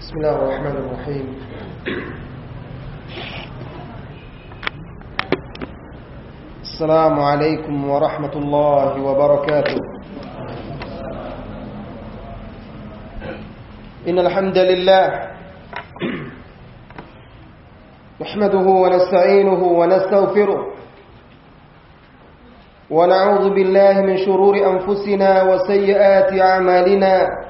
بسم الله الرحمن الرحيم. السلام عليكم ورحمة الله وبركاته. إن الحمد لله نحمده ونستعينه ونستغفره ونعوذ بالله من شرور أنفسنا وسيئات أعمالنا.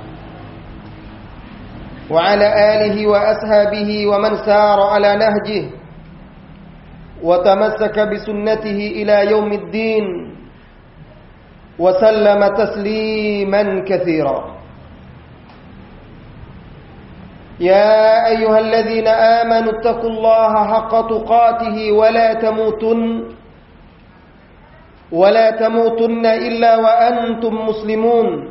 وعلى آله وأصحابه ومن سار على نهجه وتمسك بسنته إلى يوم الدين وسلم تسليما كثيرا. يا أيها الذين آمنوا اتقوا الله حق تقاته ولا تموتن ولا تموتن إلا وأنتم مسلمون.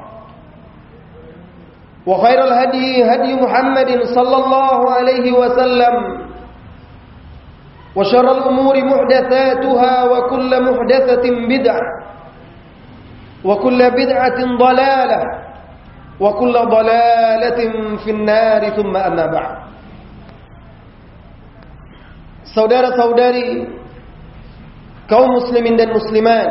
وخير الهدي هدي محمد صلى الله عليه وسلم. وشر الأمور محدثاتها وكل محدثة بدعة وكل بدعة ضلالة وكل ضلالة في النار. ثم أما بعد. Saudara-saudari kaum muslimin dan muslimat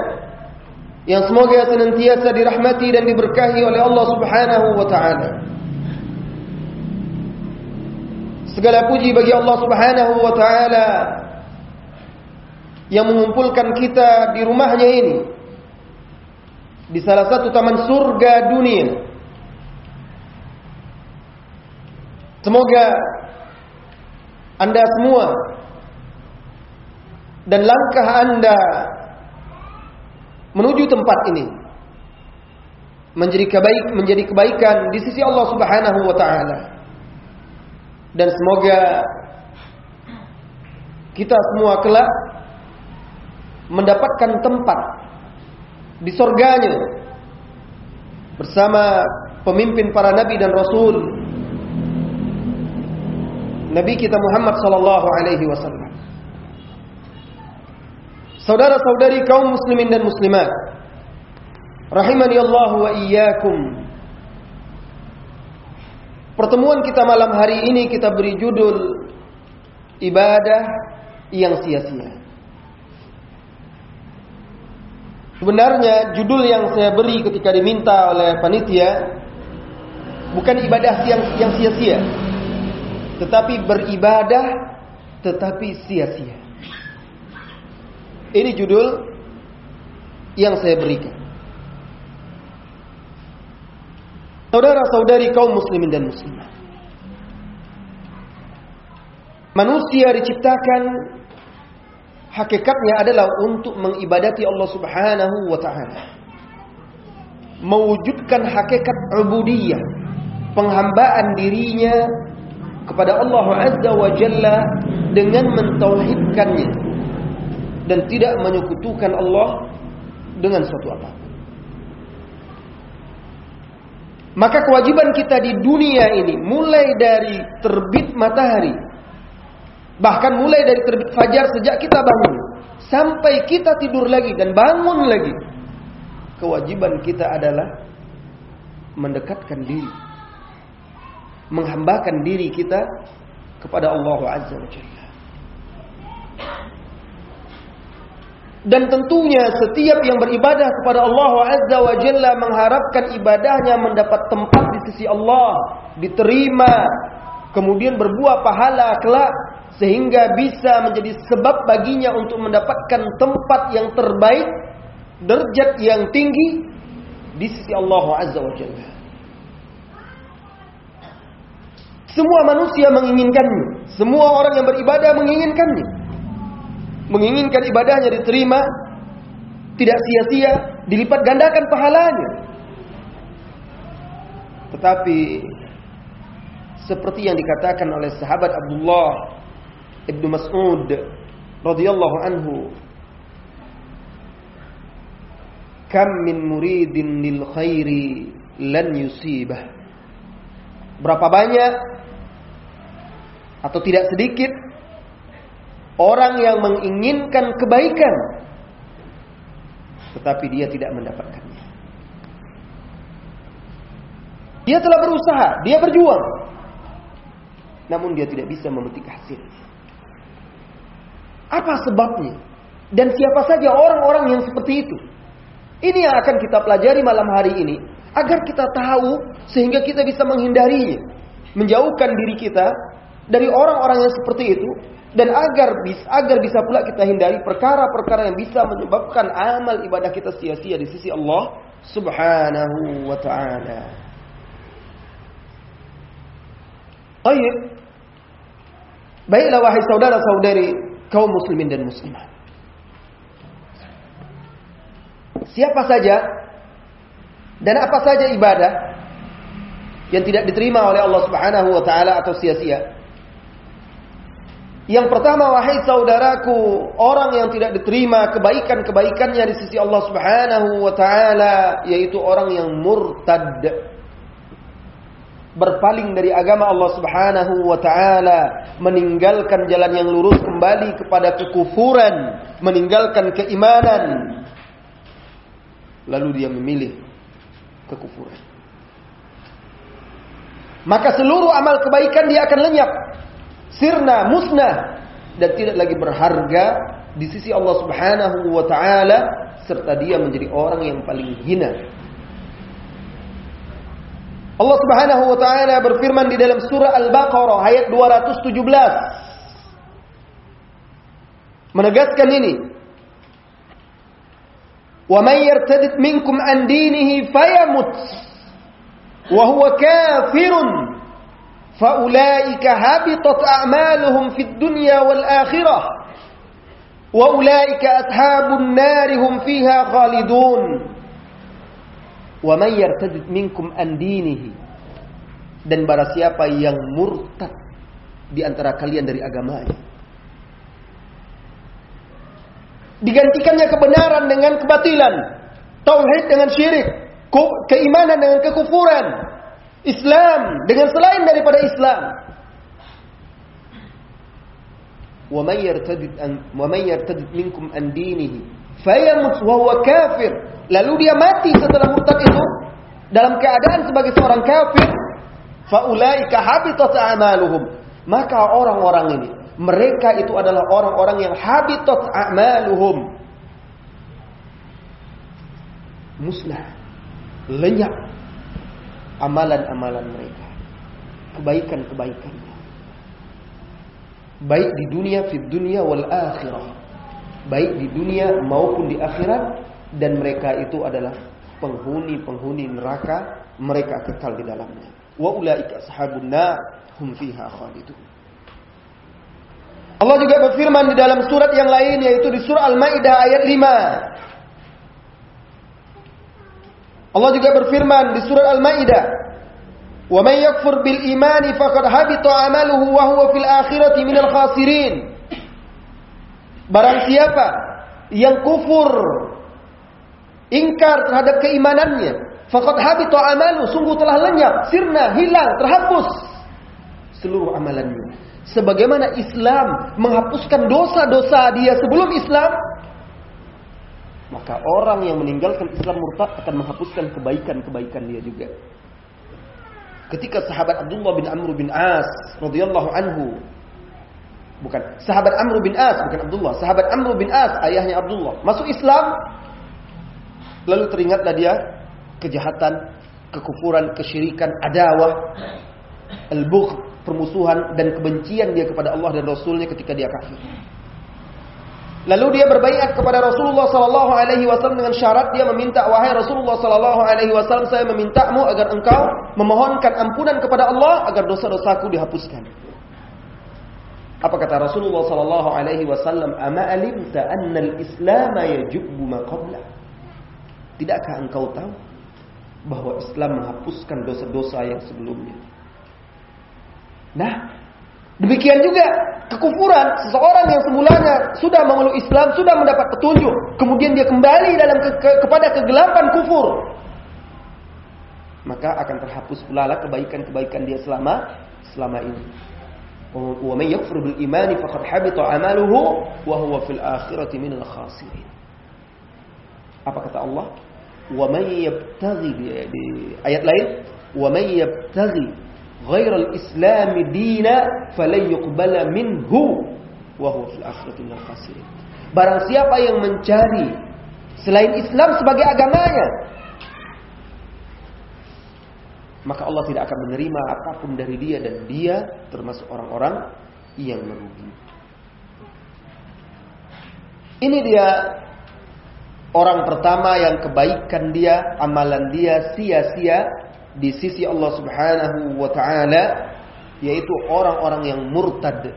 yang semoga senantiasa dirahmati dan diberkahi oleh Allah Subhanahu wa taala. Segala puji bagi Allah Subhanahu wa taala yang mengumpulkan kita di rumahnya ini di salah satu taman surga dunia. Semoga Anda semua dan langkah Anda menuju tempat ini menjadi kebaik menjadi kebaikan di sisi Allah Subhanahu wa taala. Dan semoga kita semua kelak mendapatkan tempat di surganya bersama pemimpin para nabi dan rasul Nabi kita Muhammad sallallahu alaihi wasallam. Saudara-saudari kaum muslimin dan muslimat, rahimani Allah wa iyyakum. Pertemuan kita malam hari ini kita beri judul ibadah yang sia-sia. Sebenarnya judul yang saya beri ketika diminta oleh panitia bukan ibadah yang yang sia-sia, tetapi beribadah tetapi sia-sia. Ini judul yang saya berikan. Saudara-saudari kaum muslimin dan muslimah. Manusia diciptakan hakikatnya adalah untuk mengibadati Allah Subhanahu wa taala. Mewujudkan hakikat ubudiyah, penghambaan dirinya kepada Allah Azza wa Jalla dengan mentauhidkannya dan tidak menyekutukan Allah dengan suatu apa. Maka kewajiban kita di dunia ini mulai dari terbit matahari bahkan mulai dari terbit fajar sejak kita bangun sampai kita tidur lagi dan bangun lagi. Kewajiban kita adalah mendekatkan diri. Menghambakan diri kita kepada Allah Azza wa Jalla. Dan tentunya setiap yang beribadah kepada Allah Azza wa Jalla mengharapkan ibadahnya mendapat tempat di sisi Allah, diterima, kemudian berbuah pahala kelak sehingga bisa menjadi sebab baginya untuk mendapatkan tempat yang terbaik, derajat yang tinggi di sisi Allah Azza wa Jalla. Semua manusia menginginkannya, semua orang yang beribadah menginginkannya menginginkan ibadahnya diterima, tidak sia-sia, dilipat gandakan pahalanya. Tetapi seperti yang dikatakan oleh sahabat Abdullah Ibnu Mas'ud radhiyallahu anhu Kam min muridin lil khairi lan yusibah Berapa banyak atau tidak sedikit Orang yang menginginkan kebaikan tetapi dia tidak mendapatkannya. Dia telah berusaha, dia berjuang. Namun dia tidak bisa memetik hasil. Apa sebabnya? Dan siapa saja orang-orang yang seperti itu? Ini yang akan kita pelajari malam hari ini agar kita tahu sehingga kita bisa menghindarinya, menjauhkan diri kita dari orang-orang yang seperti itu dan agar bisa agar bisa pula kita hindari perkara-perkara yang bisa menyebabkan amal ibadah kita sia-sia di sisi Allah Subhanahu wa taala. Baik. Baiklah wahai saudara-saudari kaum muslimin dan muslimat. Siapa saja dan apa saja ibadah yang tidak diterima oleh Allah Subhanahu wa taala atau sia-sia yang pertama wahai saudaraku, orang yang tidak diterima kebaikan-kebaikannya di sisi Allah Subhanahu wa taala yaitu orang yang murtad. Berpaling dari agama Allah Subhanahu wa taala, meninggalkan jalan yang lurus kembali kepada kekufuran, meninggalkan keimanan. Lalu dia memilih kekufuran. Maka seluruh amal kebaikan dia akan lenyap sirna, musnah dan tidak lagi berharga di sisi Allah Subhanahu wa taala serta dia menjadi orang yang paling hina. Allah Subhanahu wa taala berfirman di dalam surah Al-Baqarah ayat 217 menegaskan ini Wa may yartadid minkum an dinihi fayamut wa faulaika habitat dan barang siapa yang murtad di antara kalian dari agamanya. Digantikannya kebenaran dengan kebatilan. Tauhid dengan syirik. Keimanan dengan kekufuran. Islam dengan selain daripada Islam. An wa may yartadid minkum an dinihi fayamut wa huwa kafir. Lalu dia mati setelah murtad itu dalam keadaan sebagai seorang kafir, faulaika habitat a'maluhum. Maka orang-orang ini, mereka itu adalah orang-orang yang habitat a'maluhum. Musnah, lenyap amalan-amalan mereka. Kebaikan-kebaikannya. Baik di dunia, di dunia wal akhirah. Baik di dunia maupun di akhirat. Dan mereka itu adalah penghuni-penghuni neraka. Mereka kekal di dalamnya. Wa ulaika ashabun hum fiha khalidun. Allah juga berfirman di dalam surat yang lain yaitu di surah Al-Maidah ayat 5. Allah juga berfirman di surat Al-Maidah, "Wa may yakfur bil imani faqad habita 'amaluhu wa huwa fil akhirati minal khasirin." Barang siapa yang kufur ingkar terhadap keimanannya, faqad habita 'amalu, sungguh telah lenyap, sirna, hilang, terhapus seluruh amalannya. Sebagaimana Islam menghapuskan dosa-dosa dia sebelum Islam, maka orang yang meninggalkan Islam murtad akan menghapuskan kebaikan-kebaikan dia juga. Ketika sahabat Abdullah bin Amr bin As radhiyallahu anhu bukan sahabat Amr bin As bukan Abdullah, sahabat Amr bin As ayahnya Abdullah masuk Islam lalu teringatlah dia kejahatan, kekufuran, kesyirikan, adawah, al-bugh, permusuhan dan kebencian dia kepada Allah dan Rasulnya ketika dia kafir. Lalu dia berbaikat kepada Rasulullah sallallahu alaihi wasallam dengan syarat dia meminta wahai Rasulullah sallallahu alaihi wasallam saya memintamu agar engkau memohonkan ampunan kepada Allah agar dosa-dosaku dihapuskan. Apa kata Rasulullah sallallahu alaihi wasallam? "Ama alimta anna al-islam yajubbu ma qabla?" Tidakkah engkau tahu bahwa Islam menghapuskan dosa-dosa yang sebelumnya? Nah, demikian juga kekufuran seseorang yang semulanya sudah memeluk Islam, sudah mendapat petunjuk, kemudian dia kembali dalam ke, ke, kepada kegelapan kufur, maka akan terhapus pula kebaikan-kebaikan dia selama selama ini. Wa may yakfur bil imani faqad habita amaluhu wa huwa fil akhirati minal khasirin. Apa kata Allah? Wa may di ayat lain, wa may غير الإسلام dina falan yuqbala minhu wa huwa fil akhirati minal. Barang siapa yang mencari selain Islam sebagai agamanya, maka Allah tidak akan menerima apa pun dari dia dan dia termasuk orang-orang yang merugi. Ini dia orang pertama yang kebaikan dia, amalan dia sia-sia di sisi Allah Subhanahu wa taala yaitu orang-orang yang murtad.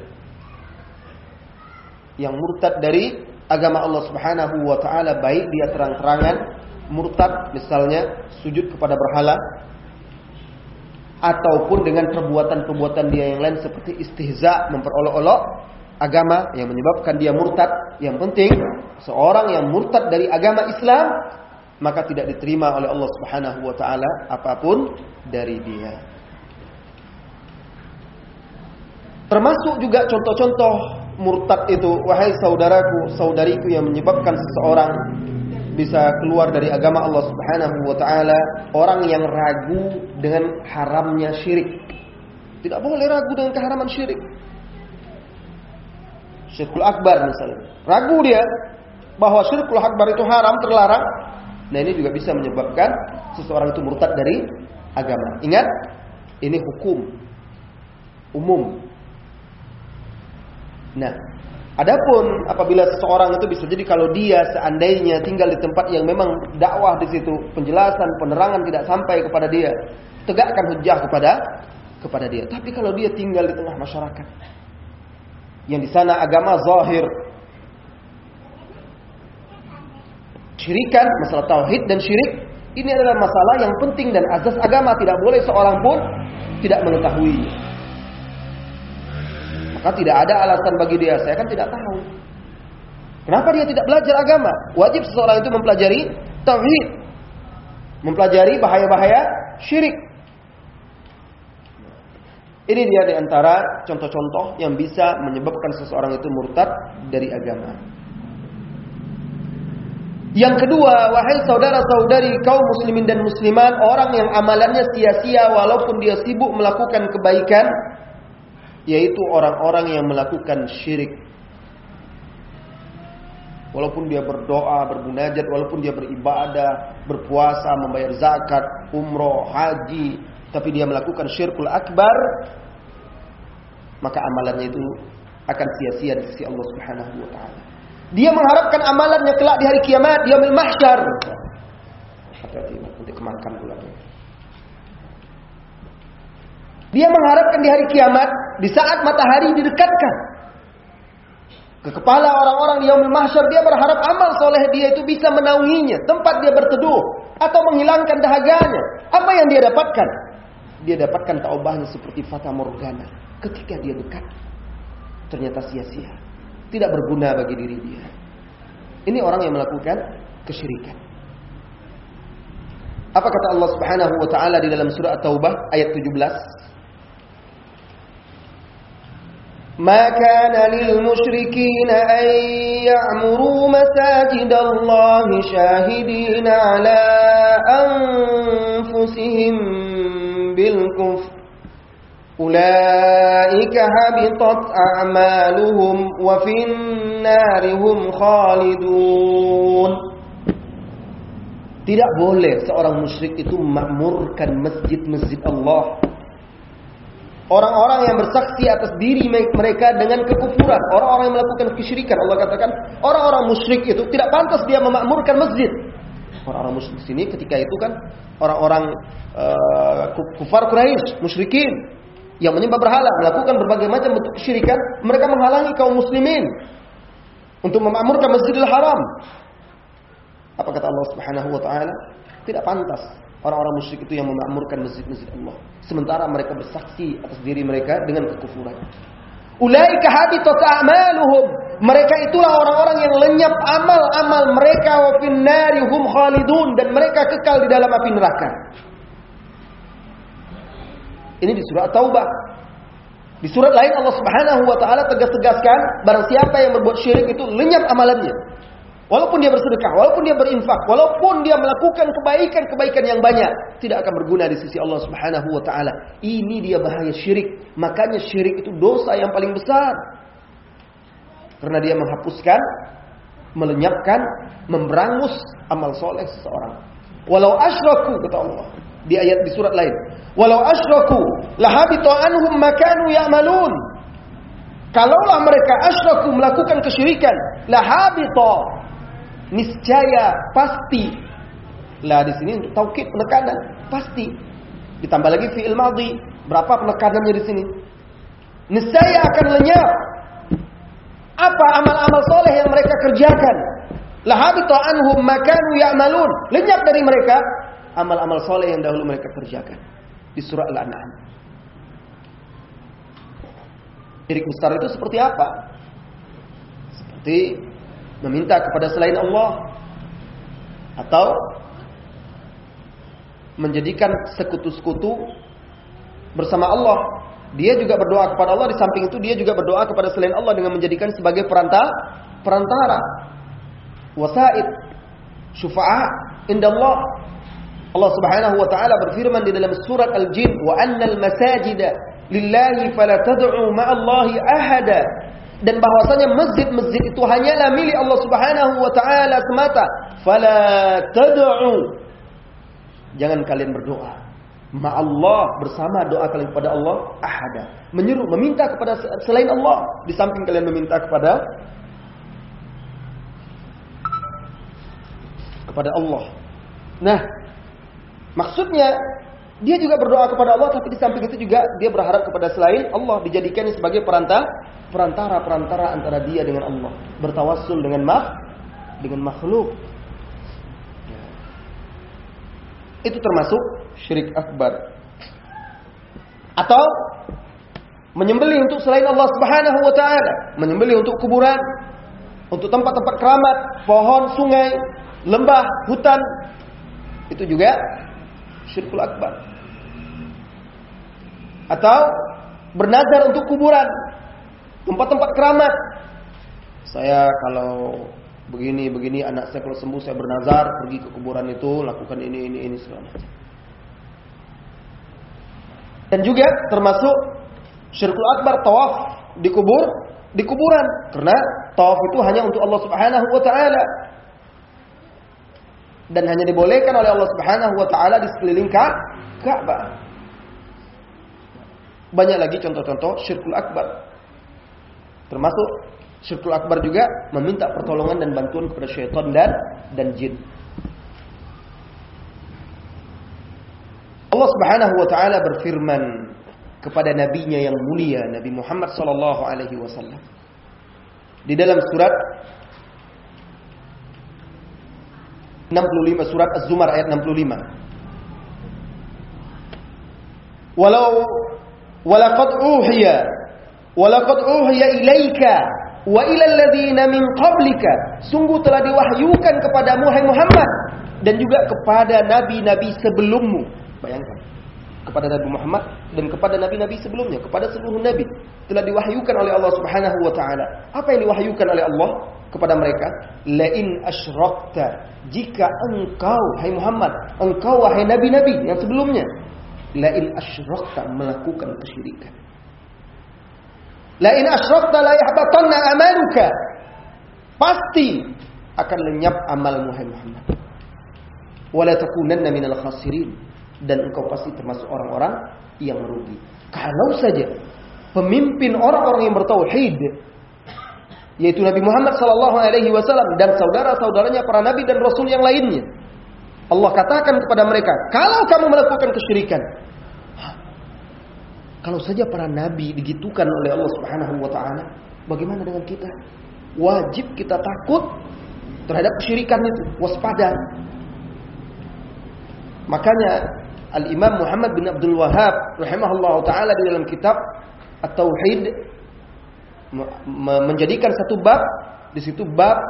Yang murtad dari agama Allah Subhanahu wa taala baik dia terang-terangan murtad misalnya sujud kepada berhala ataupun dengan perbuatan-perbuatan dia yang lain seperti istihza memperolok-olok agama yang menyebabkan dia murtad. Yang penting seorang yang murtad dari agama Islam maka tidak diterima oleh Allah Subhanahu wa taala apa pun dari dia. Termasuk juga contoh-contoh murtad itu, wahai saudaraku, saudariku yang menyebabkan seseorang bisa keluar dari agama Allah Subhanahu wa taala, orang yang ragu dengan haramnya syirik. Tidak boleh ragu dengan keharaman syirik. Syirkul akbar misalnya. Ragu dia bahwa syirkul akbar itu haram, terlarang, Nah ini juga bisa menyebabkan seseorang itu murtad dari agama. Ingat, ini hukum umum. Nah, adapun apabila seseorang itu bisa jadi kalau dia seandainya tinggal di tempat yang memang dakwah di situ, penjelasan, penerangan tidak sampai kepada dia, tegakkan hujah kepada kepada dia. Tapi kalau dia tinggal di tengah masyarakat yang di sana agama zahir, Syirikan, masalah tauhid dan syirik ini adalah masalah yang penting dan azas agama tidak boleh seorang pun tidak mengetahui. Maka tidak ada alasan bagi dia, saya kan tidak tahu. Kenapa dia tidak belajar agama? Wajib seseorang itu mempelajari tauhid. Mempelajari bahaya-bahaya syirik. Ini dia di antara contoh-contoh yang bisa menyebabkan seseorang itu murtad dari agama. Yang kedua, wahai saudara-saudari kaum muslimin dan muslimat, orang yang amalannya sia-sia walaupun dia sibuk melakukan kebaikan, yaitu orang-orang yang melakukan syirik. Walaupun dia berdoa, bermunajat, walaupun dia beribadah, berpuasa, membayar zakat, umroh, haji, tapi dia melakukan syirkul akbar, maka amalannya itu akan sia-sia di sisi Allah Subhanahu wa taala. Dia mengharapkan amalannya kelak di hari kiamat, dia mahsyar. Hati-hati nanti kemakan. Dia mengharapkan di hari kiamat, di saat matahari didekatkan ke kepala orang-orang di yaumil mahsyar, dia berharap amal soleh dia itu bisa menaunginya, tempat dia berteduh atau menghilangkan dahaganya. Apa yang dia dapatkan? Dia dapatkan taubahnya seperti fata morgana. Ketika dia dekat, ternyata sia-sia tidak berguna bagi diri dia. Ini orang yang melakukan kesyirikan. Apa kata Allah Subhanahu wa taala di dalam surah At-Taubah ayat 17? ما كان للمشركين أن يعمروا مساجد الله شاهدين على أنفسهم بالكفر أولئك حبطت أعمالهم وفي النار هم خالدون Tidak boleh seorang musyrik itu memakmurkan masjid-masjid Allah Orang-orang yang bersaksi atas diri mereka dengan kekufuran, orang-orang yang melakukan kesyirikan. Allah katakan, orang-orang musyrik itu tidak pantas dia memakmurkan masjid. Orang-orang musyrik di sini ketika itu kan orang-orang uh, kufar Quraisy, musyrikin yang menyembah berhala, melakukan berbagai macam bentuk kesyirikan, mereka menghalangi kaum muslimin untuk memakmurkan Masjidil Haram. Apa kata Allah Subhanahu wa taala? Tidak pantas orang-orang musyrik itu yang memakmurkan masjid-masjid Allah. Sementara mereka bersaksi atas diri mereka dengan kekufuran. Ulaika habitat a'maluhum. Mereka itulah orang-orang yang lenyap amal-amal mereka wa finnari hum khalidun dan mereka kekal di dalam api neraka. Ini di surat Taubah. Di surat lain Allah Subhanahu wa taala tegas-tegaskan barang siapa yang berbuat syirik itu lenyap amalannya. Walaupun dia bersedekah, walaupun dia berinfak, walaupun dia melakukan kebaikan-kebaikan yang banyak, tidak akan berguna di sisi Allah Subhanahu wa taala. Ini dia bahaya syirik. Makanya syirik itu dosa yang paling besar. Karena dia menghapuskan, melenyapkan, memberangus amal soleh seseorang. Walau asyraku kata Allah di ayat di surat lain. Walau asyraku lahabita anhum makanu ya'malun. Kalaulah mereka asyraku melakukan kesyirikan, lahabita niscaya pasti. Lah di sini untuk taukid penekanan pasti. Ditambah lagi fi'il madhi, berapa penekanannya di sini? Niscaya akan lenyap apa amal-amal soleh yang mereka kerjakan. Lahabita anhum makanu ya'malun. Lenyap dari mereka amal-amal soleh yang dahulu mereka kerjakan. Di surah Al-An'am. Syirik besar itu seperti apa? Seperti meminta kepada selain Allah atau menjadikan sekutu-sekutu bersama Allah. Dia juga berdoa kepada Allah di samping itu dia juga berdoa kepada selain Allah dengan menjadikan sebagai perantara perantara wasaid syufa'a inda Allah. Subhanahu wa taala berfirman di dalam surat Al-Jin wa annal masajida lillahi fala tad'u ma'allahi ahada dan bahwasanya masjid-masjid itu hanyalah milik Allah Subhanahu wa taala semata. Fala tad'u Jangan kalian berdoa. Ma Allah bersama doa kalian kepada Allah ahada. Menyeru, meminta kepada selain Allah di samping kalian meminta kepada kepada Allah. Nah, maksudnya dia juga berdoa kepada Allah tapi di samping itu juga dia berharap kepada selain Allah dijadikan sebagai perantara perantara-perantara antara dia dengan Allah, bertawassul dengan mak dengan makhluk. Itu termasuk syirik akbar. Atau menyembelih untuk selain Allah Subhanahu wa taala, menyembelih untuk kuburan, untuk tempat-tempat keramat, pohon, sungai, lembah, hutan. Itu juga syirkul akbar. Atau bernazar untuk kuburan, tempat-tempat keramat. Saya kalau begini begini anak saya kalau sembuh saya bernazar pergi ke kuburan itu lakukan ini ini ini segala. Dan juga termasuk syirkul akbar tawaf di kubur di kuburan karena tawaf itu hanya untuk Allah Subhanahu wa taala. Dan hanya dibolehkan oleh Allah Subhanahu wa taala di sekeliling Ka'bah. Banyak lagi contoh-contoh syirkul akbar. Termasuk syirkul akbar juga meminta pertolongan dan bantuan kepada syaitan dan dan jin. Allah Subhanahu wa taala berfirman kepada nabinya yang mulia Nabi Muhammad sallallahu alaihi wasallam di dalam surat 65 surat Az-Zumar ayat 65 Walau walaqad uhiya Walaqad uhiya ilaika wa ila alladziina min qablika. Sungguh telah diwahyukan kepadamu hai Muhammad dan juga kepada nabi-nabi sebelummu. Bayangkan. Kepada Nabi Muhammad dan kepada nabi-nabi sebelumnya, kepada seluruh nabi telah diwahyukan oleh Allah Subhanahu wa taala. Apa yang diwahyukan oleh Allah kepada mereka? Lain asyrakta jika engkau hai Muhammad, engkau wahai nabi-nabi yang sebelumnya, lain asyrakta melakukan kesyirikan. Lain asyrakta la yahbatanna amaluka. Pasti akan lenyap amalmu hai Muhammad. Wala takunanna minal khasirin dan engkau pasti termasuk orang-orang yang merugi. Kalau saja pemimpin orang-orang yang bertauhid yaitu Nabi Muhammad sallallahu alaihi wasallam dan saudara-saudaranya para nabi dan rasul yang lainnya. Allah katakan kepada mereka, kalau kamu melakukan kesyirikan, kalau saja para nabi digitukan oleh Allah Subhanahu wa taala, bagaimana dengan kita? Wajib kita takut terhadap kesyirikan itu, waspada. Makanya Al-Imam Muhammad bin Abdul Wahab rahimahullah taala di dalam kitab At-Tauhid menjadikan satu bab di situ bab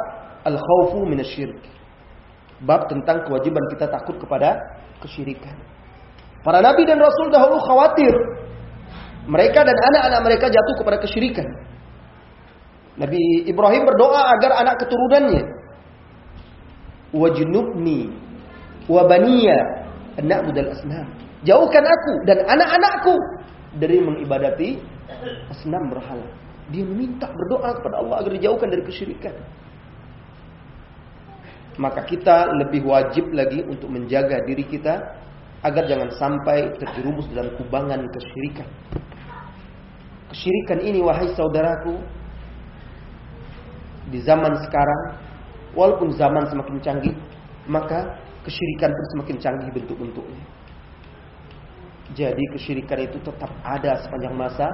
al-khaufu minasyirk. Bab tentang kewajiban kita takut kepada kesyirikan. Para nabi dan rasul dahulu khawatir mereka dan anak-anak mereka jatuh kepada kesyirikan. Nabi Ibrahim berdoa agar anak keturunannya wajnubni wa baniya an na'budal asnam. Jauhkan aku dan anak-anakku dari mengibadati asnam berhala. Dia meminta berdoa kepada Allah agar dijauhkan dari kesyirikan. Maka kita lebih wajib lagi untuk menjaga diri kita agar jangan sampai terjerumus dalam kubangan kesyirikan. Kesyirikan ini wahai saudaraku di zaman sekarang walaupun zaman semakin canggih maka kesyirikan pun semakin canggih bentuk-bentuknya. Jadi kesyirikan itu tetap ada sepanjang masa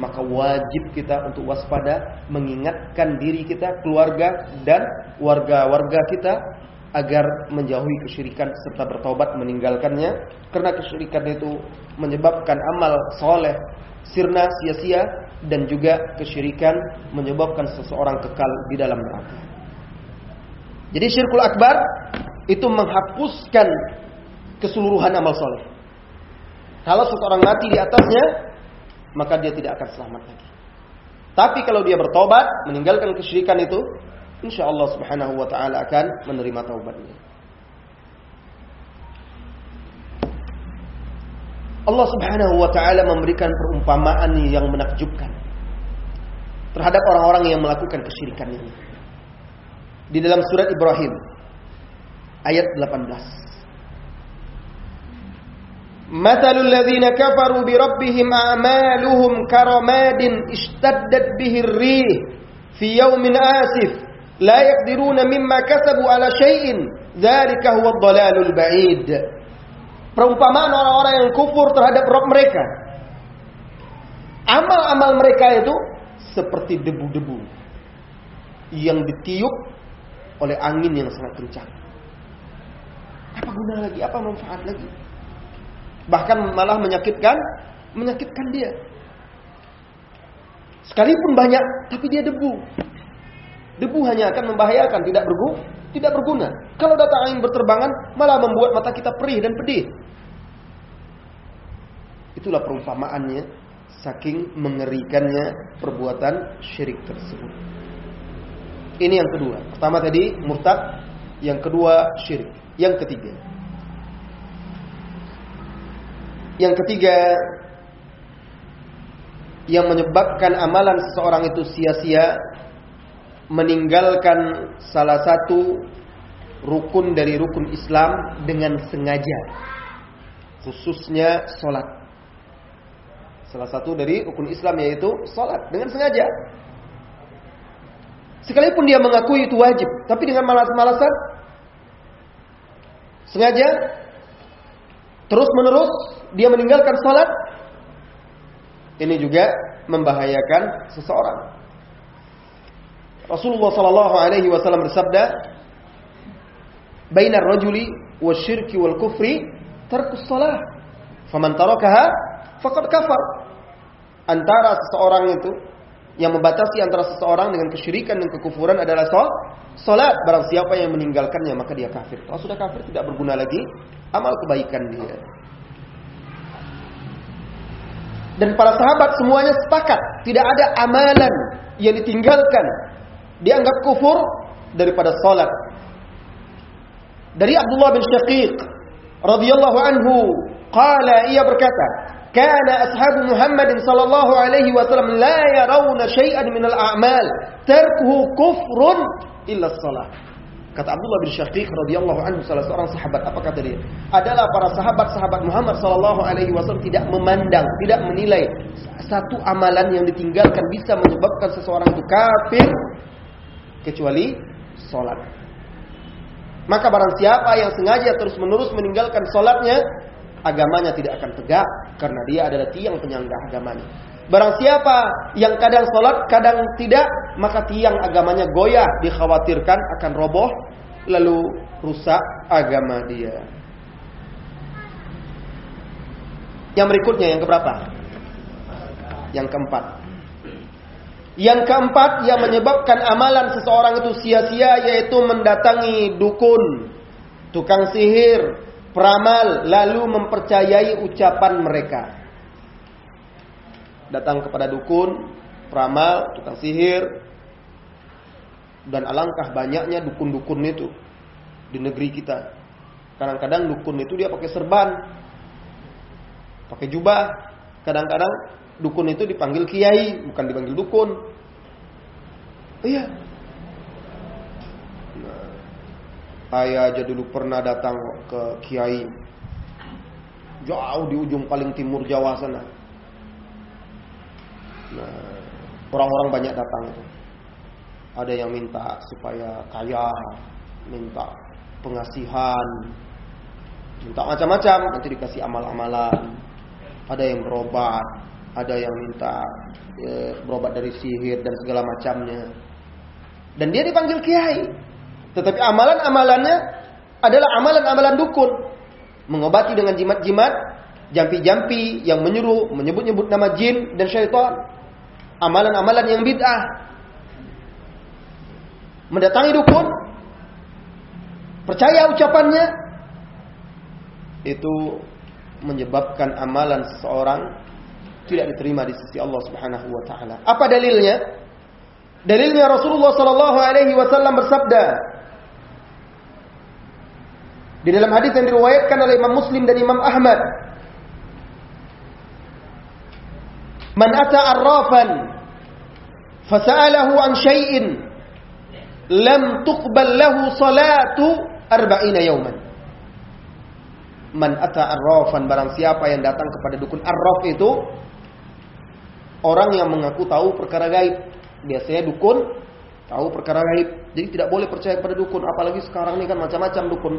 maka wajib kita untuk waspada mengingatkan diri kita, keluarga dan warga-warga kita agar menjauhi kesyirikan serta bertobat meninggalkannya karena kesyirikan itu menyebabkan amal soleh sirna sia-sia dan juga kesyirikan menyebabkan seseorang kekal di dalam neraka. Jadi syirkul akbar itu menghapuskan keseluruhan amal soleh. Kalau seseorang mati di atasnya, maka dia tidak akan selamat lagi. Tapi kalau dia bertobat, meninggalkan kesyirikan itu, insya Allah Subhanahu wa Ta'ala akan menerima taubatnya. Allah Subhanahu wa taala memberikan perumpamaan yang menakjubkan terhadap orang-orang yang melakukan kesyirikan ini. Di dalam surat Ibrahim ayat 18. Mathalul ladzina kafaru bi rabbihim a'maluhum karamadin ishtaddat bihi rih fi yawmin asif la yaqdiruna mimma kasabu ala shayin. dzalika huwa dhalalul ba'id. Perumpamaan orang-orang yang kufur terhadap Rabb mereka. Amal-amal mereka itu seperti debu-debu yang ditiup oleh angin yang sangat kencang. Guna lagi? Apa manfaat lagi? Bahkan malah menyakitkan, menyakitkan dia. Sekalipun banyak, tapi dia debu. Debu hanya akan membahayakan, tidak berguna, tidak berguna. Kalau datang angin berterbangan, malah membuat mata kita perih dan pedih. Itulah perumpamaannya saking mengerikannya perbuatan syirik tersebut. Ini yang kedua. Pertama tadi murtad, yang kedua syirik. Yang ketiga. Yang ketiga yang menyebabkan amalan seseorang itu sia-sia meninggalkan salah satu rukun dari rukun Islam dengan sengaja. Khususnya sholat. Salah satu dari rukun Islam yaitu salat dengan sengaja. Sekalipun dia mengakui itu wajib, tapi dengan malas-malasan sengaja terus-menerus dia meninggalkan salat ini juga membahayakan seseorang. Rasulullah sallallahu alaihi wasallam bersabda, "Bainar rajuli wasyirki wal kufri tarkus salah. Faman tarakaha faqad kafar." antara seseorang itu yang membatasi antara seseorang dengan kesyirikan dan kekufuran adalah salat. Barang siapa yang meninggalkannya maka dia kafir. Kalau sudah kafir tidak berguna lagi amal kebaikan dia. Dan para sahabat semuanya sepakat, tidak ada amalan yang ditinggalkan dianggap kufur daripada salat. Dari Abdullah bin Syaqiq radhiyallahu anhu, qala ia berkata, "Kana ashabu Muhammad sallallahu alaihi wasallam la yarawna syai'an min al-a'mal tarkuhu kufrun illa salat." Kata Abdullah bin Syaqiq radhiyallahu anhu salah seorang sahabat apa kata dia? Adalah para sahabat-sahabat Muhammad sallallahu alaihi wasallam tidak memandang, tidak menilai satu amalan yang ditinggalkan bisa menyebabkan seseorang itu kafir kecuali salat. Maka barang siapa yang sengaja terus-menerus meninggalkan salatnya, agamanya tidak akan tegak karena dia adalah tiang penyangga agamanya. Barang siapa yang kadang sholat, kadang tidak, maka tiang agamanya goyah, dikhawatirkan akan roboh, lalu rusak agama dia. Yang berikutnya, yang keberapa? Yang keempat. Yang keempat yang menyebabkan amalan seseorang itu sia-sia yaitu mendatangi dukun, tukang sihir, peramal, lalu mempercayai ucapan mereka datang kepada dukun, peramal, tukang sihir, dan alangkah banyaknya dukun-dukun itu di negeri kita. Kadang-kadang dukun itu dia pakai serban, pakai jubah. Kadang-kadang dukun itu dipanggil kiai, bukan dipanggil dukun. Iya. Nah, saya aja dulu pernah datang ke kiai jauh di ujung paling timur Jawa sana Nah, orang-orang banyak datang. Ada yang minta supaya kaya, minta pengasihan, minta macam-macam, nanti dikasih amal-amalan. Ada yang berobat, ada yang minta ya, berobat dari sihir dan segala macamnya. Dan dia dipanggil kiai. Tetapi amalan-amalannya adalah amalan-amalan dukun. Mengobati dengan jimat-jimat, jampi-jampi yang menyuruh menyebut-nyebut nama jin dan syaitan amalan-amalan yang bid'ah. Mendatangi dukun, percaya ucapannya, itu menyebabkan amalan seseorang tidak diterima di sisi Allah Subhanahu wa taala. Apa dalilnya? Dalilnya Rasulullah sallallahu alaihi wasallam bersabda di dalam hadis yang diriwayatkan oleh Imam Muslim dan Imam Ahmad Man ata arrafan fasa'alahu an syai'in lam tuqbal lahu salatu arba'ina yawman. Man ata arrafan barang siapa yang datang kepada dukun arraf itu orang yang mengaku tahu perkara gaib. Biasanya dukun tahu perkara gaib. Jadi tidak boleh percaya kepada dukun apalagi sekarang ini kan macam-macam dukun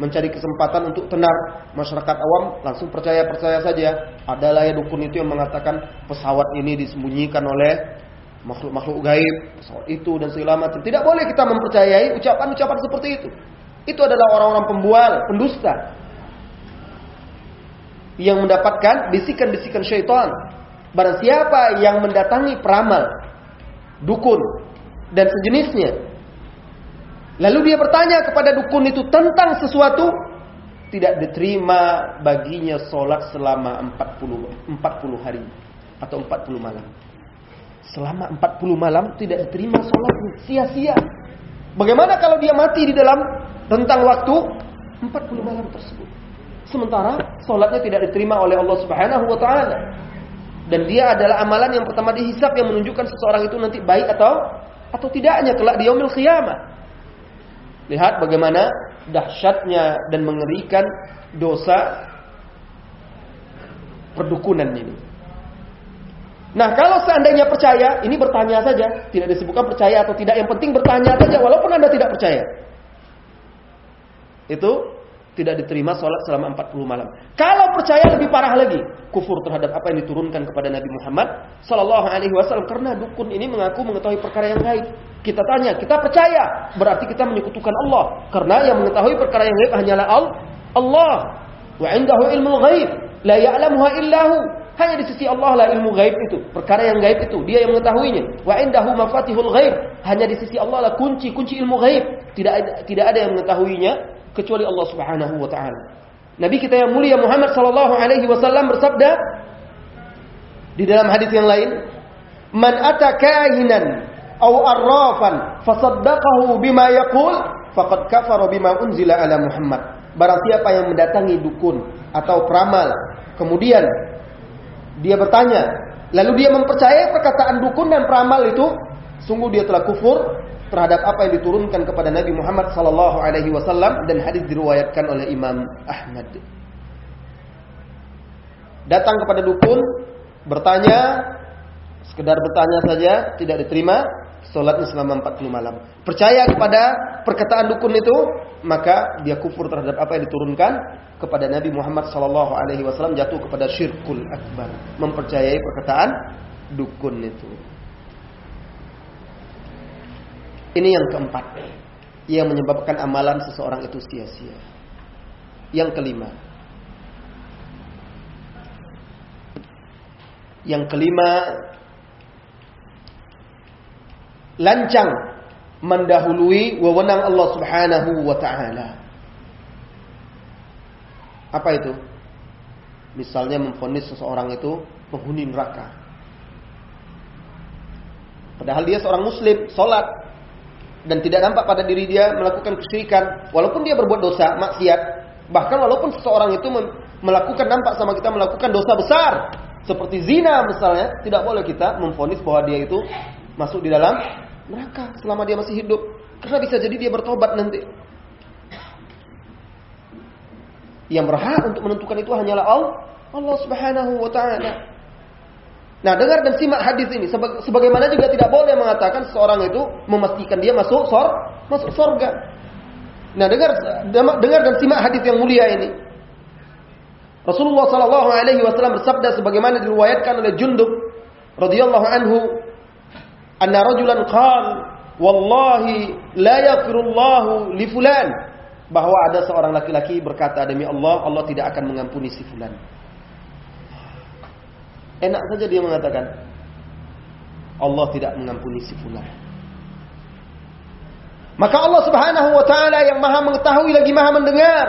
mencari kesempatan untuk tenar masyarakat awam langsung percaya percaya saja adalah ya dukun itu yang mengatakan pesawat ini disembunyikan oleh makhluk-makhluk gaib pesawat itu dan segala macam. Tidak boleh kita mempercayai ucapan-ucapan seperti itu. Itu adalah orang-orang pembual pendusta yang mendapatkan bisikan-bisikan syaitan. Barang siapa yang mendatangi peramal dukun dan sejenisnya Lalu dia bertanya kepada dukun itu tentang sesuatu tidak diterima baginya solat selama 40 40 hari atau 40 malam. Selama 40 malam tidak diterima solatnya, sia-sia. Bagaimana kalau dia mati di dalam tentang waktu 40 malam tersebut? Sementara solatnya tidak diterima oleh Allah Subhanahu wa taala. Dan dia adalah amalan yang pertama dihisap yang menunjukkan seseorang itu nanti baik atau atau tidaknya kelak di yaumil qiyamah. Lihat bagaimana dahsyatnya dan mengerikan dosa perdukunan ini. Nah, kalau seandainya percaya, ini bertanya saja, tidak disebutkan percaya atau tidak, yang penting bertanya saja walaupun Anda tidak percaya. Itu tidak diterima sholat selama 40 malam. Kalau percaya lebih parah lagi, kufur terhadap apa yang diturunkan kepada Nabi Muhammad Sallallahu Alaihi Wasallam karena dukun ini mengaku mengetahui perkara yang gaib. Kita tanya, kita percaya, berarti kita menyekutukan Allah karena yang mengetahui perkara yang gaib hanyalah Allah. Wa indahu ilmu gaib, la ya'lamuha illahu. Hanya di sisi Allah lah ilmu gaib itu, perkara yang gaib itu, dia yang mengetahuinya. Wa indahu mafatihul gaib, hanya di sisi Allah lah kunci-kunci ilmu gaib. Tidak tidak ada yang mengetahuinya kecuali Allah Subhanahu wa taala. Nabi kita yang mulia Muhammad sallallahu alaihi wasallam bersabda, Di dalam hadis yang lain, "Man ata kahinan aw arrafan fasaddaqahu bima yaqul faqad kafara bima unzila ala Muhammad." Barang siapa yang mendatangi dukun atau peramal, kemudian dia bertanya, lalu dia mempercayai perkataan dukun dan peramal itu, sungguh dia telah kufur terhadap apa yang diturunkan kepada Nabi Muhammad sallallahu alaihi wasallam dan hadis diriwayatkan oleh Imam Ahmad. Datang kepada dukun, bertanya, sekedar bertanya saja, tidak diterima, sholatnya selama 40 malam. Percaya kepada perkataan dukun itu, maka dia kufur terhadap apa yang diturunkan kepada Nabi Muhammad sallallahu alaihi wasallam jatuh kepada syirkul akbar, mempercayai perkataan dukun itu. Ini yang keempat yang menyebabkan amalan seseorang itu sia-sia. Yang kelima. Yang kelima lancang mendahului wewenang Allah Subhanahu wa taala. Apa itu? Misalnya memfonis seseorang itu penghuni neraka. Padahal dia seorang muslim, sholat, dan tidak nampak pada diri dia melakukan kesyirikan. Walaupun dia berbuat dosa maksiat bahkan walaupun seseorang itu melakukan nampak sama kita melakukan dosa besar seperti zina misalnya tidak boleh kita memfonis bahwa dia itu masuk di dalam neraka selama dia masih hidup. Karena bisa jadi dia bertobat nanti. Yang berhak untuk menentukan itu hanyalah Allah Allah Subhanahu wa taala Nah, dengar dan simak hadis ini. Sebagaimana juga tidak boleh mengatakan seorang itu memastikan dia masuk sor, masuk sorga. Nah, dengar dengar dan simak hadis yang mulia ini. Rasulullah Shallallahu Alaihi Wasallam bersabda sebagaimana diriwayatkan oleh Jundub radhiyallahu anhu, "Anna rajulan qal, wallahi la yaghfirullahu li fulan." Bahwa ada seorang laki-laki berkata demi Allah, Allah tidak akan mengampuni si fulan. Enak saja dia mengatakan Allah tidak mengampuni si fulan. Maka Allah Subhanahu wa taala yang Maha mengetahui lagi Maha mendengar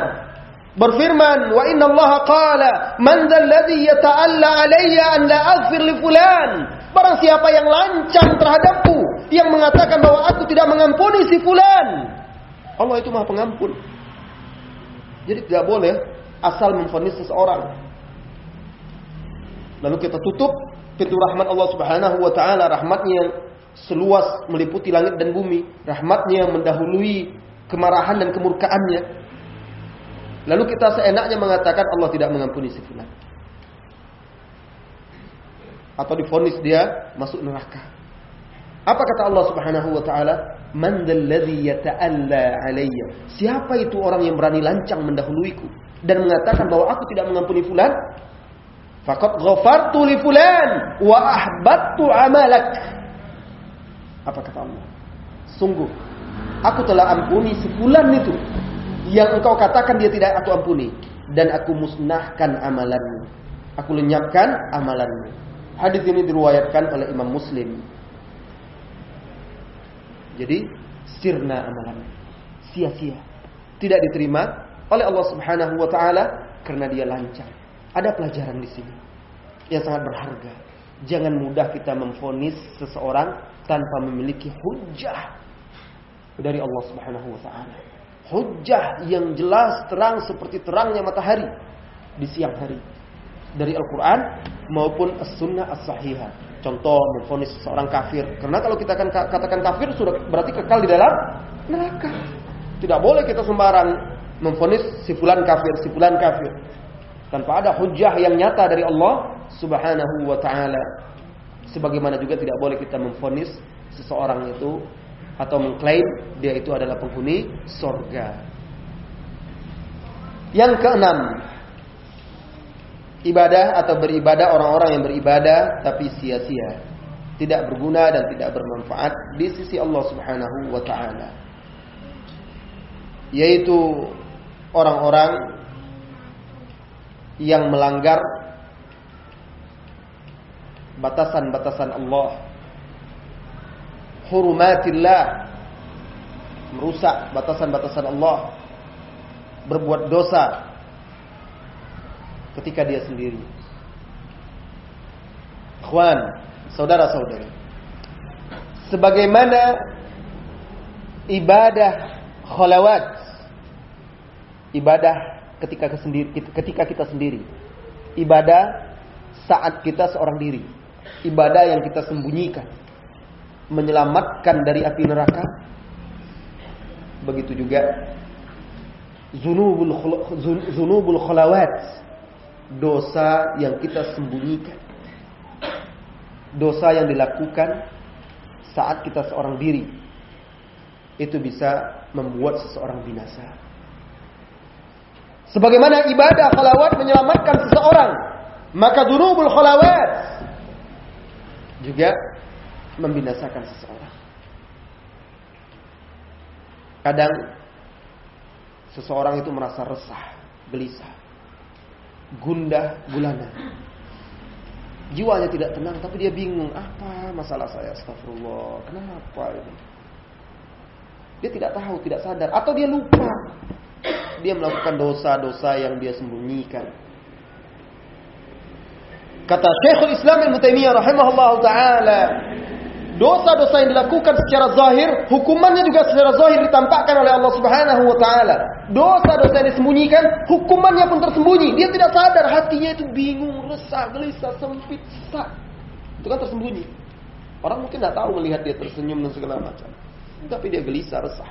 berfirman wa inna Allah qala man dzalladzi yata'alla alayya an la aghfir li fulan? Barang siapa yang lancang terhadapku yang mengatakan bahwa aku tidak mengampuni si fulan Allah itu Maha pengampun. Jadi tidak boleh asal memfonis seseorang Lalu kita tutup pintu rahmat Allah Subhanahu wa taala, rahmatnya yang seluas meliputi langit dan bumi, rahmatnya yang mendahului kemarahan dan kemurkaannya. Lalu kita seenaknya mengatakan Allah tidak mengampuni si fulan. Atau difonis dia masuk neraka. Apa kata Allah Subhanahu wa taala? Man dzalladzi yata'alla alayya? Siapa itu orang yang berani lancang mendahuluiku dan mengatakan bahwa aku tidak mengampuni fulan? Faqad ghafartu li fulan wa ahbattu amalak. Apa kata Allah? Sungguh aku telah ampuni si fulan itu yang engkau katakan dia tidak aku ampuni dan aku musnahkan amalanmu. Aku lenyapkan amalanmu. Hadis ini diriwayatkan oleh Imam Muslim. Jadi sirna amalan sia-sia tidak diterima oleh Allah Subhanahu wa taala karena dia lancar ada pelajaran di sini yang sangat berharga. Jangan mudah kita memfonis seseorang tanpa memiliki hujah dari Allah Subhanahu wa taala. Hujah yang jelas terang seperti terangnya matahari di siang hari dari Al-Qur'an maupun As-Sunnah As-Sahihah. Contoh memfonis seseorang kafir. Karena kalau kita akan katakan kafir sudah berarti kekal di dalam neraka. Tidak boleh kita sembarang memfonis si kafir, si kafir tanpa ada hujah yang nyata dari Allah Subhanahu wa taala. Sebagaimana juga tidak boleh kita memfonis seseorang itu atau mengklaim dia itu adalah penghuni sorga. Yang keenam, ibadah atau beribadah orang-orang yang beribadah tapi sia-sia, tidak berguna dan tidak bermanfaat di sisi Allah Subhanahu wa taala. Yaitu orang-orang yang melanggar batasan-batasan Allah hurumatillah merusak batasan-batasan Allah berbuat dosa ketika dia sendiri Ikhwan, saudara-saudari. Sebagaimana ibadah khalawat ibadah ketika ketika kita sendiri. Ibadah saat kita seorang diri. Ibadah yang kita sembunyikan. Menyelamatkan dari api neraka. Begitu juga zunubul zunubul khalawat. Dosa yang kita sembunyikan. Dosa yang dilakukan saat kita seorang diri. Itu bisa membuat seseorang binasa. Sebagaimana ibadah khalawat menyelamatkan seseorang, maka durubul khalawat juga membinasakan seseorang. Kadang seseorang itu merasa resah, gelisah, gundah, gulana. Jiwanya tidak tenang, tapi dia bingung, apa masalah saya? Astagfirullah, kenapa ini? Dia tidak tahu, tidak sadar. Atau dia lupa. Dia melakukan dosa-dosa yang dia sembunyikan. Kata Syekhul Islam Ibn Taimiyah rahimahullah ta'ala. Dosa-dosa yang dilakukan secara zahir, hukumannya juga secara zahir ditampakkan oleh Allah Subhanahu wa taala. Dosa-dosa yang disembunyikan, hukumannya pun tersembunyi. Dia tidak sadar, hatinya itu bingung, resah, gelisah, sempit, sesak. Itu kan tersembunyi. Orang mungkin tidak tahu melihat dia tersenyum dan segala macam tapi dia gelisah resah.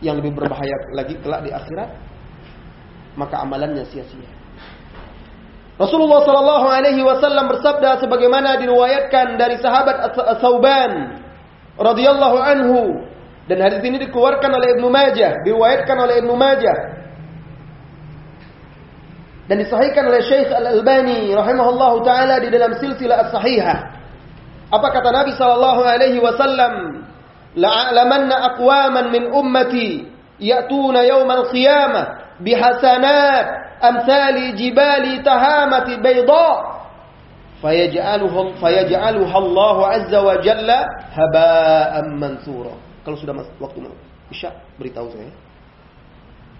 Yang lebih berbahaya lagi kelak di akhirat, maka amalannya sia-sia. Rasulullah Shallallahu Alaihi Wasallam bersabda sebagaimana diriwayatkan dari sahabat Sauban radhiyallahu anhu dan hadis ini dikeluarkan oleh Ibnu Majah, diriwayatkan oleh Ibnu Majah dan disahihkan oleh Syekh Al Albani rahimahullahu taala di dalam silsilah as-sahihah. Apa kata Nabi sallallahu alaihi wasallam? La'alamanna aqwaman min ummati ya'tuna yawmal qiyamah bihasanat amsali jibali tahamati bayda fayaj'aluhum fayaj'aluha Allah azza wa jalla haba'an mansura. Kalau sudah masuk waktu Isya beritahu saya.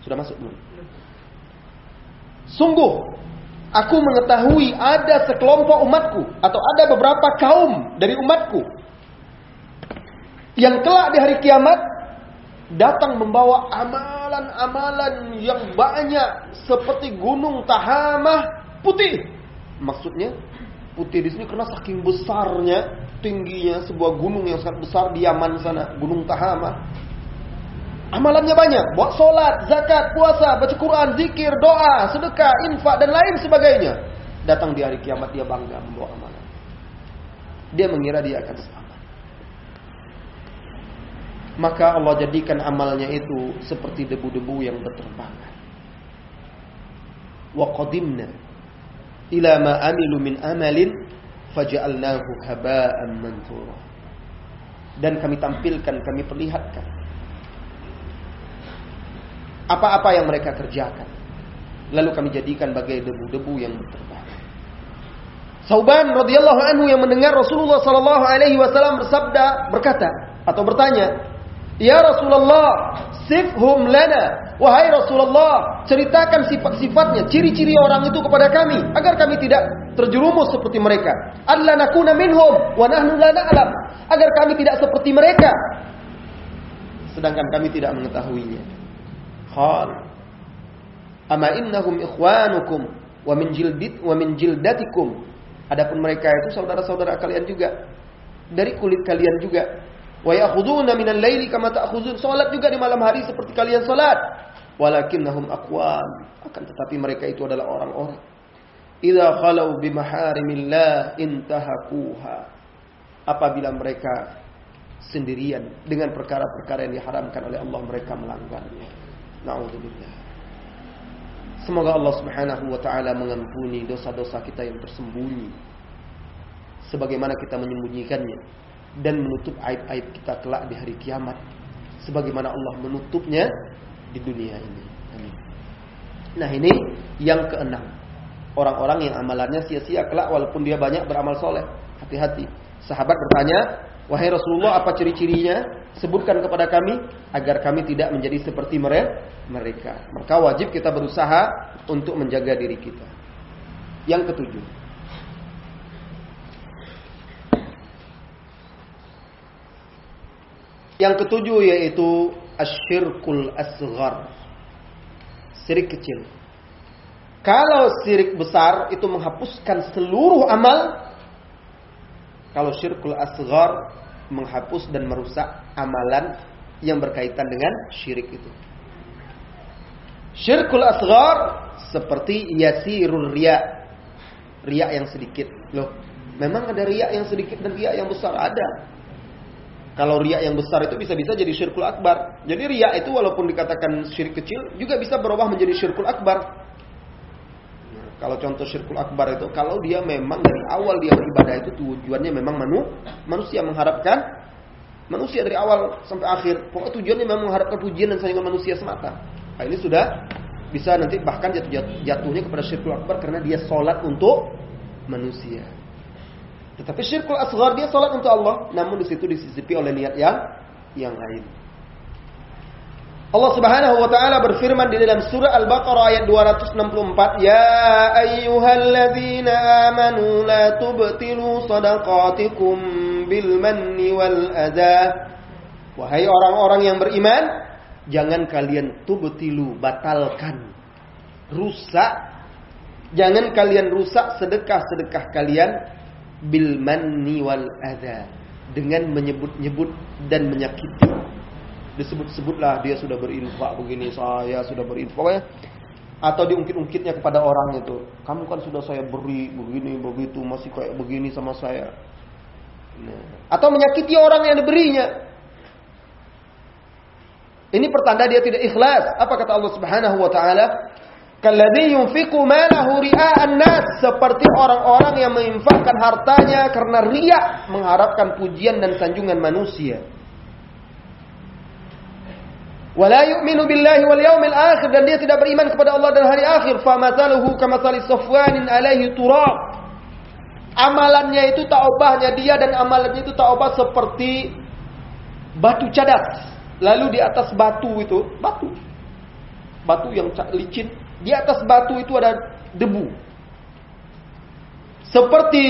Sudah masuk belum? Sungguh Aku mengetahui ada sekelompok umatku atau ada beberapa kaum dari umatku yang kelak di hari kiamat datang membawa amalan-amalan yang banyak seperti gunung Tahamah putih. Maksudnya putih di sini karena saking besarnya, tingginya sebuah gunung yang sangat besar di Yaman sana, Gunung Tahamah. Amalannya banyak, buat sholat, zakat, puasa, baca Quran, zikir, doa, sedekah, infak dan lain sebagainya. Datang di hari kiamat dia bangga membawa amalan. Dia mengira dia akan selamat. Maka Allah jadikan amalnya itu seperti debu-debu yang berterbangan. Wa qadimna ila ma amilu min amalin faja'alnahu haba'an manthura. Dan kami tampilkan, kami perlihatkan apa-apa yang mereka kerjakan. Lalu kami jadikan bagai debu-debu yang berterbangan. Sauban radhiyallahu anhu yang mendengar Rasulullah sallallahu alaihi wasallam bersabda berkata atau bertanya, "Ya Rasulullah, sifhum lana." Wahai Rasulullah, ceritakan sifat-sifatnya, ciri-ciri orang itu kepada kami agar kami tidak terjerumus seperti mereka. Allah nakuna minhum wa nahnu la na'lam. Agar kami tidak seperti mereka sedangkan kami tidak mengetahuinya. Qal Ama innahum ikhwanukum wa min jildit wa min jildatikum. Adapun mereka itu saudara-saudara kalian juga dari kulit kalian juga. Wa ya'khuduna minal laili kama ta'khudun. Salat juga di malam hari seperti kalian salat. Walakinnahum aqwam. Akan tetapi mereka itu adalah orang-orang. Idza khalau bi maharimillah intahakuha. Apabila mereka sendirian dengan perkara-perkara yang diharamkan oleh Allah mereka melanggarnya. Na'udzubillah. Semoga Allah Subhanahu wa taala mengampuni dosa-dosa kita yang tersembunyi sebagaimana kita menyembunyikannya dan menutup aib-aib kita kelak di hari kiamat sebagaimana Allah menutupnya di dunia ini. Amin. Nah, ini yang keenam. Orang-orang yang amalannya sia-sia kelak walaupun dia banyak beramal soleh. Hati-hati. Sahabat bertanya, Wahai Rasulullah, apa ciri-cirinya? Sebutkan kepada kami agar kami tidak menjadi seperti mereka. Maka wajib kita berusaha untuk menjaga diri kita. Yang ketujuh, Yang ketujuh yaitu asyirkul asghar. Syirik kecil. Kalau syirik besar itu menghapuskan seluruh amal. Kalau syirkul asghar menghapus dan merusak amalan yang berkaitan dengan syirik itu. Syirkul asghar seperti yasirul riya. Riya yang sedikit. Loh, memang ada riya yang sedikit dan riya yang besar ada. Kalau riak yang besar itu bisa-bisa jadi syirkul akbar. Jadi riak itu walaupun dikatakan syirik kecil juga bisa berubah menjadi syirkul akbar. Nah, kalau contoh syirkul akbar itu kalau dia memang dari awal dia beribadah itu tujuannya memang manu, manusia mengharapkan manusia dari awal sampai akhir. Pokoknya tujuannya memang mengharapkan pujian dan sayangan manusia semata. Nah, ini sudah bisa nanti bahkan jatuh jatuhnya kepada syirkul akbar karena dia sholat untuk manusia. Tetapi syirkul asghar dia salat untuk Allah, namun di situ disisipi oleh niat yang yang lain. Allah Subhanahu wa taala berfirman di dalam surah Al-Baqarah ayat 264, "Ya ayyuhalladzina amanu la tubtilu sadaqatikum bil manni wal adha." Wahai orang-orang yang beriman, jangan kalian tubtilu, batalkan, rusak. Jangan kalian rusak sedekah-sedekah kalian bil manni wal adha. Dengan menyebut-nyebut dan menyakiti. Disebut-sebutlah dia sudah berinfak begini saya sudah berinfak. Ya atau diungkit-ungkitnya kepada orang itu. Kamu kan sudah saya beri begini begitu masih kayak begini sama saya. Nah. atau menyakiti orang yang diberinya. Ini pertanda dia tidak ikhlas. Apa kata Allah Subhanahu wa taala Kalladhi yunfiqu malahu ria'an nas seperti orang-orang yang menginfakkan hartanya karena riak mengharapkan pujian dan sanjungan manusia. Wala yu'minu billahi wal yaumil akhir dan dia tidak beriman kepada Allah dan hari akhir. Famathaluhu kamathali safwanin alaihi turab. Amalannya itu tak ubahnya dia dan amalannya itu tak ubah seperti batu cadas. Lalu di atas batu itu, batu. Batu yang licin di atas batu itu ada debu. Seperti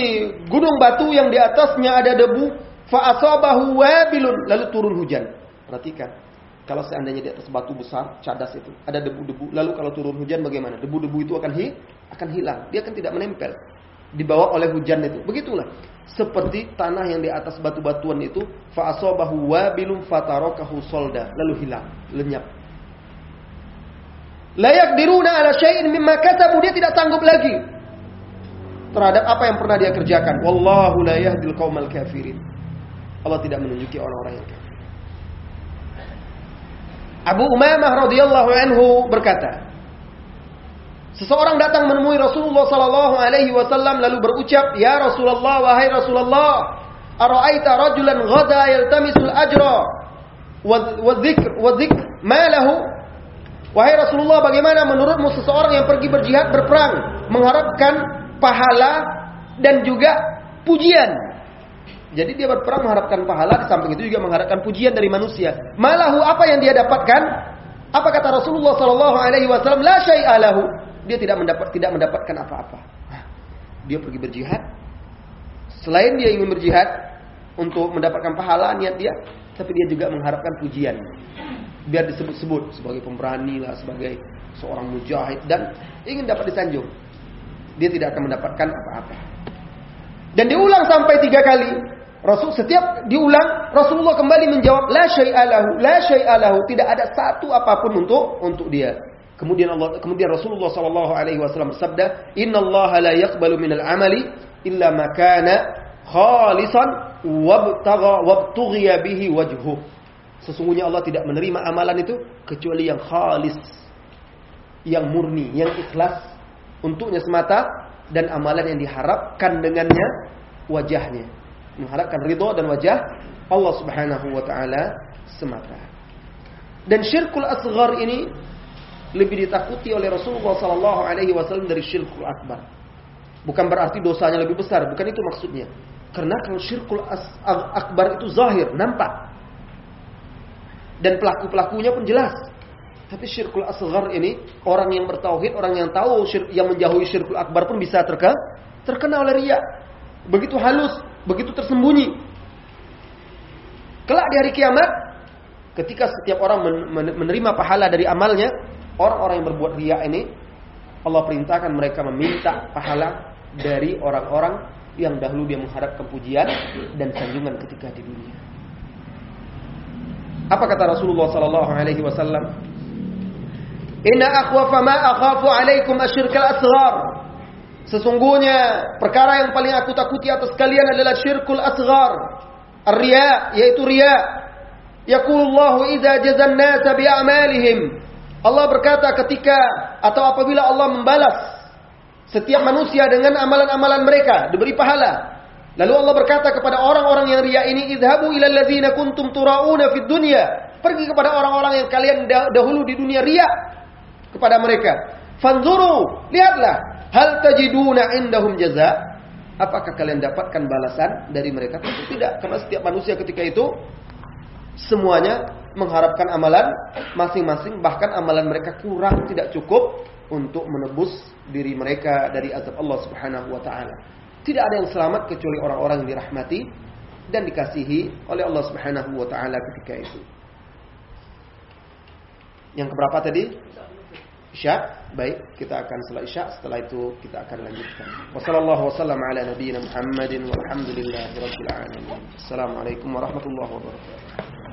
gunung batu yang di atasnya ada debu, fa'asabahu wabilun, lalu turun hujan. Perhatikan. Kalau seandainya di atas batu besar, cadas itu, ada debu-debu, lalu kalau turun hujan bagaimana? Debu-debu itu akan hi, akan hilang. Dia akan tidak menempel. Dibawa oleh hujan itu. Begitulah. Seperti tanah yang di atas batu-batuan itu, fa'asabahu wabilun fatarakahu solda, lalu hilang, lenyap. Layak diruna ala syai'in mimma katabu dia tidak sanggup lagi terhadap apa yang pernah dia kerjakan. Wallahu la yahdil qaumal kafirin. Allah tidak menunjuki orang-orang yang kafir. Abu Umamah radhiyallahu anhu berkata, Seseorang datang menemui Rasulullah sallallahu alaihi wasallam lalu berucap, "Ya Rasulullah, wahai Rasulullah, ara'aita rajulan ghada yaltamisul ajra wa dzikr wa dzikr ma lahu Wahai Rasulullah, bagaimana menurutmu seseorang yang pergi berjihad berperang mengharapkan pahala dan juga pujian? Jadi dia berperang mengharapkan pahala, di samping itu juga mengharapkan pujian dari manusia. Malahu apa yang dia dapatkan? Apa kata Rasulullah Sallallahu Alaihi Wasallam? La syai'alahu. Dia tidak mendapat tidak mendapatkan apa-apa. Dia pergi berjihad. Selain dia ingin berjihad untuk mendapatkan pahala niat dia, tapi dia juga mengharapkan pujian biar disebut-sebut sebagai pemberani lah, sebagai seorang mujahid dan ingin dapat disanjung. Dia tidak akan mendapatkan apa-apa. Dan diulang sampai tiga kali. Rasul setiap diulang Rasulullah kembali menjawab la syai'alahu la syai'alahu tidak ada satu apa pun untuk untuk dia. Kemudian Allah kemudian Rasulullah sallallahu alaihi wasallam bersabda, "Innallaha la yaqbalu minal amali illa ma kana khalisan wabtagha wabtughiya bihi wajhuh." Sesungguhnya Allah tidak menerima amalan itu kecuali yang khalis, yang murni, yang ikhlas untuknya semata dan amalan yang diharapkan dengannya wajahnya. Mengharapkan ridho dan wajah Allah Subhanahu wa taala semata. Dan syirkul asghar ini lebih ditakuti oleh Rasulullah sallallahu alaihi wasallam dari syirkul akbar. Bukan berarti dosanya lebih besar, bukan itu maksudnya. Karena kalau syirkul akbar itu zahir, nampak dan pelaku-pelakunya pun jelas. Tapi syirkul asghar ini orang yang bertauhid, orang yang tahu yang menjauhi syirkul akbar pun bisa terkena terkena oleh riya. Begitu halus, begitu tersembunyi. Kelak di hari kiamat ketika setiap orang menerima pahala dari amalnya, orang-orang yang berbuat riya ini Allah perintahkan mereka meminta pahala dari orang-orang yang dahulu dia mengharapkan pujian dan sanjungan ketika di dunia. Apa kata Rasulullah sallallahu alaihi wasallam? Inna akhwafa ma akhafu alaikum asyirkal asghar. Sesungguhnya perkara yang paling aku takuti atas kalian adalah syirkul asghar. Ar-riya yaitu riya. Yaqulullahu idza jazan nasa bi a'malihim Allah berkata ketika atau apabila Allah membalas setiap manusia dengan amalan-amalan mereka diberi pahala. Lalu Allah berkata kepada orang-orang yang ria ini, "Idhabu ilal ladzina kuntum turauna fid dunya." Pergi kepada orang-orang yang kalian dahulu di dunia ria kepada mereka. Fanzuru, lihatlah, hal tajiduna indahum jaza? Apakah kalian dapatkan balasan dari mereka? Tentu tidak, karena setiap manusia ketika itu semuanya mengharapkan amalan masing-masing bahkan amalan mereka kurang tidak cukup untuk menebus diri mereka dari azab Allah Subhanahu wa taala. Tidak ada yang selamat kecuali orang-orang yang dirahmati dan dikasihi oleh Allah Subhanahu wa taala ketika itu. Yang keberapa tadi? Isya. Baik, kita akan setelah Isya, setelah itu kita akan lanjutkan. Wassallallahu wasallam ala nabiyyina Muhammadin walhamdulillahi rabbil alamin. Assalamualaikum warahmatullahi wabarakatuh.